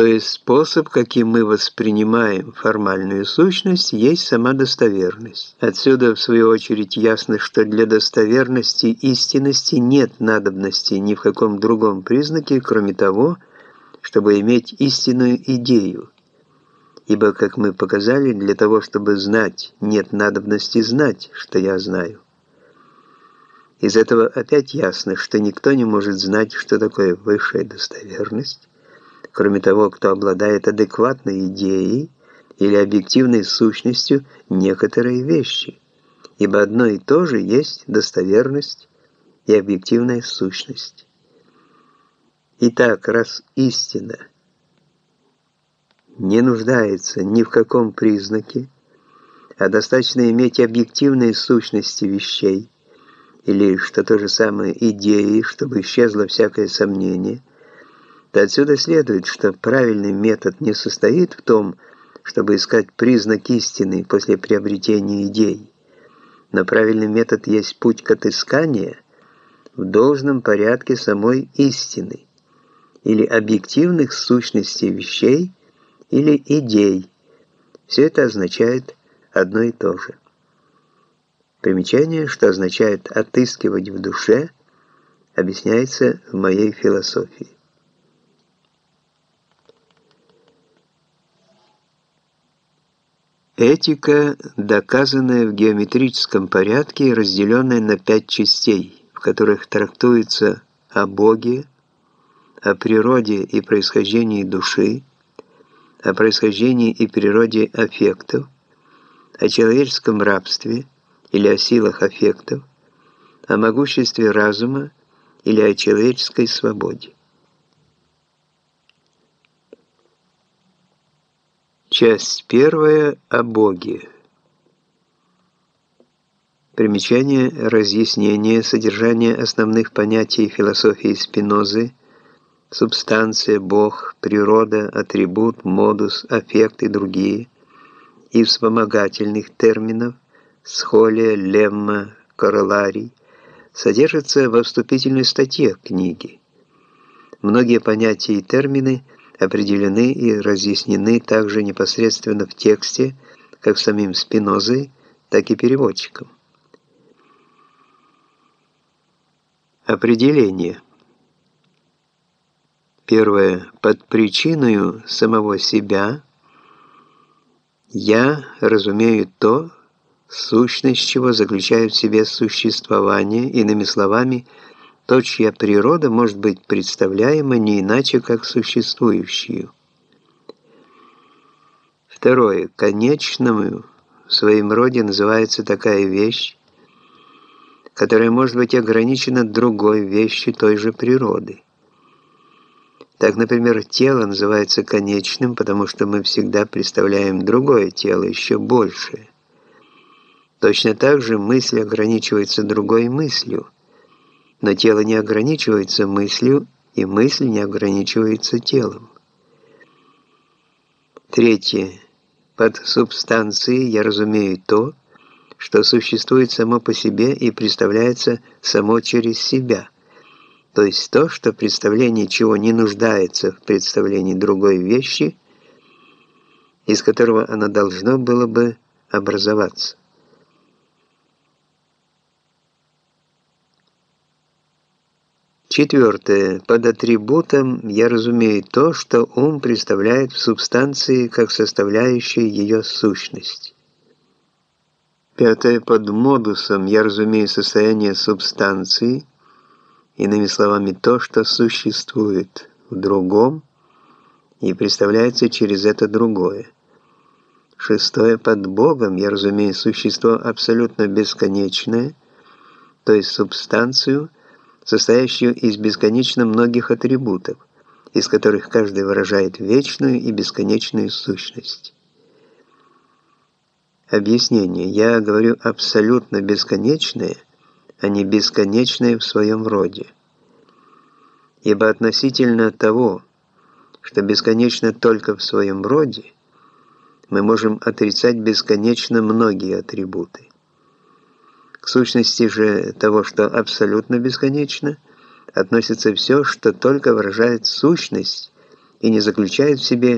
То есть способ, каким мы воспринимаем формальную сущность, есть сама достоверность. Отсюда, в свою очередь, ясно, что для достоверности истинности нет надобности ни в каком другом признаке, кроме того, чтобы иметь истинную идею. Ибо, как мы показали, для того, чтобы знать, нет надобности знать, что я знаю. Из этого опять ясно, что никто не может знать, что такое высшая достоверность, кроме того, кто обладает адекватной идеей или объективной сущностью некоторой вещи, ибо одно и то же есть достоверность и объективная сущность. Итак, раз истина не нуждается ни в каком признаке, а достаточно иметь объективные сущности вещей, или, что то же самое, идеи, чтобы исчезло всякое сомнение – то отсюда следует, что правильный метод не состоит в том, чтобы искать признак истины после приобретения идей, но правильный метод есть путь к отысканию в должном порядке самой истины или объективных сущностей вещей или идей. Все это означает одно и то же. Примечание, что означает «отыскивать в душе», объясняется в моей философии. Этика, доказанная в геометрическом порядке и разделенная на пять частей, в которых трактуется о Боге, о природе и происхождении души, о происхождении и природе аффектов, о человеческом рабстве или о силах аффектов, о могуществе разума или о человеческой свободе. Часть первая о Боге. Примечание, разъяснение, содержание основных понятий философии Спинозы, субстанция, Бог, природа, атрибут, модус, аффект и другие, и вспомогательных терминов, схолия, лемма, короларий, содержатся во вступительной статье книги. Многие понятия и термины – определены и разъяснены также непосредственно в тексте, как самим Спинозой, так и переводчиком. Определение. Первое. Под причиной самого себя я разумею то, сущность чего заключает в себе существование, иными словами – то, чья природа может быть представляема не иначе, как существующую. Второе. Конечному в своем роде называется такая вещь, которая может быть ограничена другой вещью той же природы. Так, например, тело называется конечным, потому что мы всегда представляем другое тело, еще большее. Точно так же мысль ограничивается другой мыслью – но тело не ограничивается мыслью, и мысль не ограничивается телом. Третье. Под субстанцией я разумею то, что существует само по себе и представляется само через себя, то есть то, что представление чего не нуждается в представлении другой вещи, из которого оно должно было бы образоваться. Четвертое. Под атрибутом я разумею то, что ум представляет в субстанции как составляющую ее сущность. Пятое. Под модусом я разумею состояние субстанции, иными словами, то, что существует в другом и представляется через это другое. Шестое. Под Богом я разумею существо абсолютно бесконечное, то есть субстанцию – состоящую из бесконечно многих атрибутов, из которых каждый выражает вечную и бесконечную сущность. Объяснение. Я говорю абсолютно бесконечное, а не бесконечное в своем роде. Ибо относительно того, что бесконечно только в своем роде, мы можем отрицать бесконечно многие атрибуты. Сущности же того, что абсолютно бесконечно, относится все, что только выражает сущность и не заключает в себе